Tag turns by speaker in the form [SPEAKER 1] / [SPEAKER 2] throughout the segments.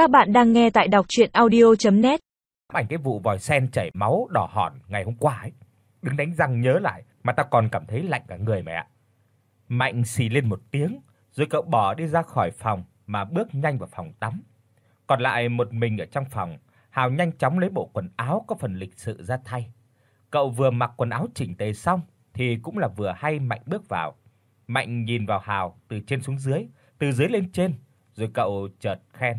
[SPEAKER 1] Các bạn đang nghe tại đọc audio net
[SPEAKER 2] Ảnh cái vụ vòi sen chảy máu đỏ hòn ngày hôm qua ấy, đứng đánh răng nhớ lại mà ta còn cảm thấy lạnh cả người mẹ ạ. Mạnh xì lên một tiếng, rồi cậu bỏ đi ra khỏi phòng mà bước nhanh vào phòng tắm. Còn lại một mình ở trong phòng, Hào nhanh chóng lấy bộ quần áo có phần lịch sự ra thay. Cậu vừa mặc quần áo chỉnh tề xong thì cũng là vừa hay Mạnh bước vào. Mạnh nhìn vào Hào từ trên xuống dưới, từ dưới lên trên, rồi cậu chợt khen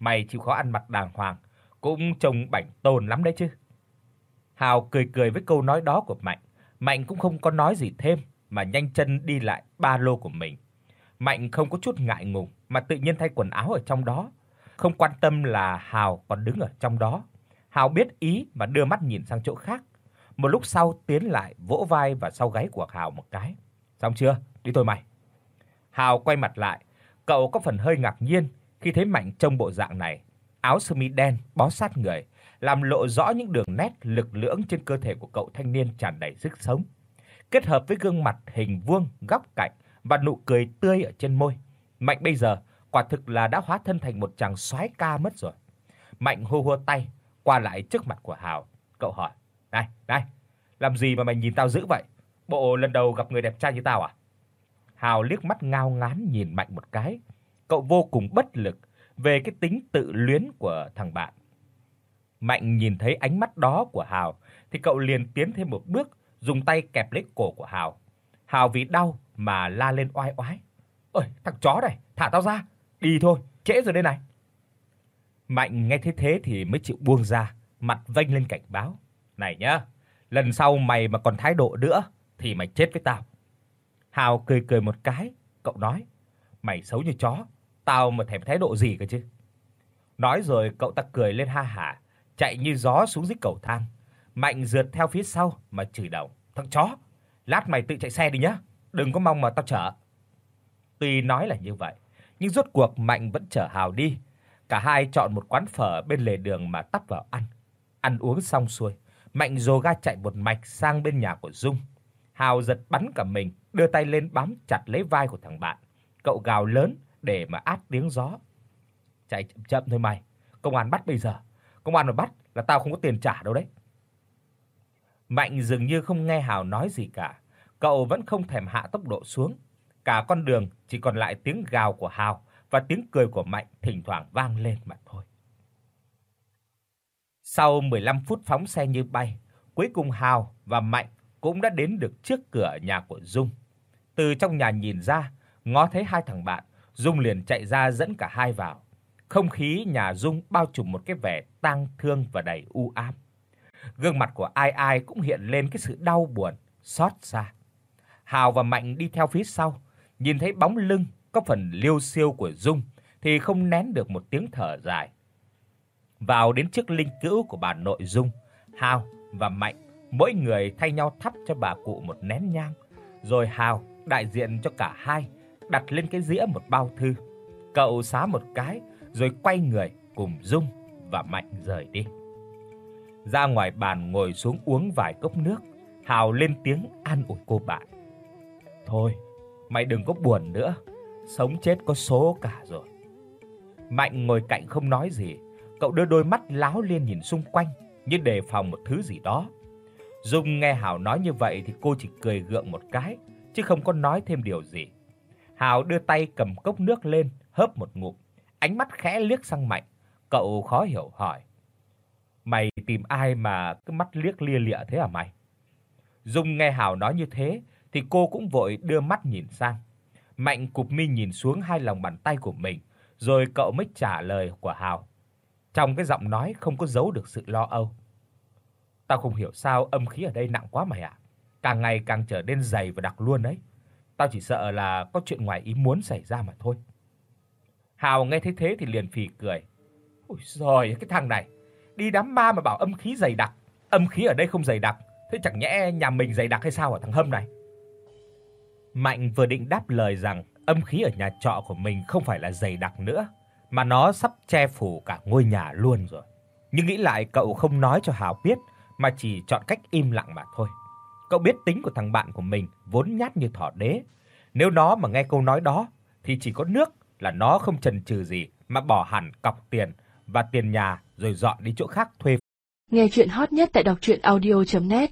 [SPEAKER 2] mày chịu khó ăn mặc đàng hoàng, cũng trông bảnh tồn lắm đấy chứ." Hào cười cười với câu nói đó của Mạnh, Mạnh cũng không có nói gì thêm mà nhanh chân đi lại ba lô của mình. Mạnh không có chút ngại ngùng mà tự nhiên thay quần áo ở trong đó, không quan tâm là Hào còn đứng ở trong đó. Hào biết ý mà đưa mắt nhìn sang chỗ khác. Một lúc sau tiến lại vỗ vai và sau gáy của Hào một cái. "Xong chưa? Đi thôi mày." Hào quay mặt lại, cậu có phần hơi ngạc nhiên khi thấy Mạnh trông bộ dạng này, áo sơ mi đen bó sát người, làm lộ rõ những đường nét lực lưỡng trên cơ thể của cậu thanh niên tràn đầy sức sống. Kết hợp với gương mặt hình vuông, góc cạnh và nụ cười tươi ở trên môi, Mạnh bây giờ quả thực là đã hóa thân thành một chàng soái ca mất rồi. Mạnh hô hô tay qua lại trước mặt của Hào, cậu hỏi: "Này, này, làm gì mà mày nhìn tao dữ vậy? Bộ lần đầu gặp người đẹp trai như tao à?" Hào liếc mắt ngao ngán nhìn Mạnh một cái, cậu vô cùng bất lực về cái tính tự luyến của thằng bạn. Mạnh nhìn thấy ánh mắt đó của Hào thì cậu liền tiến thêm một bước, dùng tay kẹp lấy cổ của Hào. Hào vì đau mà la lên oai oái. "Ôi, thằng chó này, thả tao ra, đi thôi, trễ rồi đây này." Mạnh nghe thế thế thì mới chịu buông ra, mặt vênh lên cảnh báo, "Này nhá, lần sau mày mà còn thái độ nữa thì mày chết với tao." Hào cười cười một cái, cậu nói, "Mày xấu như chó, tao mà thèm thái độ gì cơ chứ. Nói rồi cậu ta cười lên ha hả, chạy như gió xuống dưới cầu thang. Mạnh rượt theo phía sau mà chửi động thằng chó, lát mày tự chạy xe đi nhá, đừng có mong mà tao chở. Tuy nói là như vậy, nhưng rốt cuộc Mạnh vẫn chở Hào đi. Cả hai chọn một quán phở bên lề đường mà tấp vào ăn. Ăn uống xong xuôi, Mạnh dồ ga chạy một mạch sang bên nhà của Dung. Hào giật bắn cả mình, đưa tay lên bám chặt lấy vai của thằng bạn. Cậu gào lớn, để mà áp tiếng gió. Chạy chậm chậm thôi mày, công an bắt bây giờ. Công an mà bắt là tao không có tiền trả đâu đấy. Mạnh dường như không nghe Hào nói gì cả, cậu vẫn không thèm hạ tốc độ xuống. Cả con đường chỉ còn lại tiếng gào của Hào và tiếng cười của Mạnh thỉnh thoảng vang lên mà thôi. Sau 15 phút phóng xe như bay, cuối cùng Hào và Mạnh cũng đã đến được trước cửa nhà của Dung. Từ trong nhà nhìn ra, ngó thấy hai thằng bạn, Dung liền chạy ra dẫn cả hai vào. Không khí nhà Dung bao trùm một cái vẻ tang thương và đầy u ám. Gương mặt của ai ai cũng hiện lên cái sự đau buồn, xót xa. Hào và Mạnh đi theo phía sau, nhìn thấy bóng lưng có phần liêu xiêu của Dung thì không nén được một tiếng thở dài. Vào đến trước linh cữu của bà nội Dung, Hào và Mạnh mỗi người thay nhau thắp cho bà cụ một nén nhang, rồi Hào đại diện cho cả hai đặt lên cái dĩa một bao thư. Cậu xá một cái rồi quay người cùng Dung và Mạnh rời đi. Ra ngoài bàn ngồi xuống uống vài cốc nước, Hào lên tiếng an ủi cô bạn. "Thôi, mày đừng có buồn nữa, sống chết có số cả rồi." Mạnh ngồi cạnh không nói gì, cậu đưa đôi mắt láo liên nhìn xung quanh như đề phòng một thứ gì đó. Dung nghe hào nói như vậy thì cô chỉ cười gượng một cái, chứ không có nói thêm điều gì. Hào đưa tay cầm cốc nước lên, hớp một ngụm, ánh mắt khẽ liếc sang Mạnh, cậu khó hiểu hỏi: "Mày tìm ai mà cứ mắt liếc lia lịa thế hả mày?" Dung nghe Hào nói như thế thì cô cũng vội đưa mắt nhìn sang. Mạnh cụp mi nhìn xuống hai lòng bàn tay của mình, rồi cậu mới trả lời của Hào. Trong cái giọng nói không có giấu được sự lo âu. "Tao không hiểu sao âm khí ở đây nặng quá mày ạ, càng ngày càng trở nên dày và đặc luôn đấy." Tao chỉ sợ là có chuyện ngoài ý muốn xảy ra mà thôi. Hào nghe thấy thế thì liền phì cười. Ôi giời, cái thằng này, đi đám ma mà bảo âm khí dày đặc, âm khí ở đây không dày đặc, thế chẳng nhẽ nhà mình dày đặc hay sao hả thằng Hâm này? Mạnh vừa định đáp lời rằng âm khí ở nhà trọ của mình không phải là dày đặc nữa, mà nó sắp che phủ cả ngôi nhà luôn rồi. Nhưng nghĩ lại cậu không nói cho Hào biết mà chỉ chọn cách im lặng mà thôi. Cậu biết tính của thằng bạn của mình vốn nhát như thỏ đế, nếu nó mà nghe câu nói đó thì chỉ có nước là nó không chần chừ gì mà bỏ hẳn cọc tiền và tiền nhà rồi dọn đi chỗ khác thuê.
[SPEAKER 3] Nghe truyện hot nhất tại doctruyenaudio.net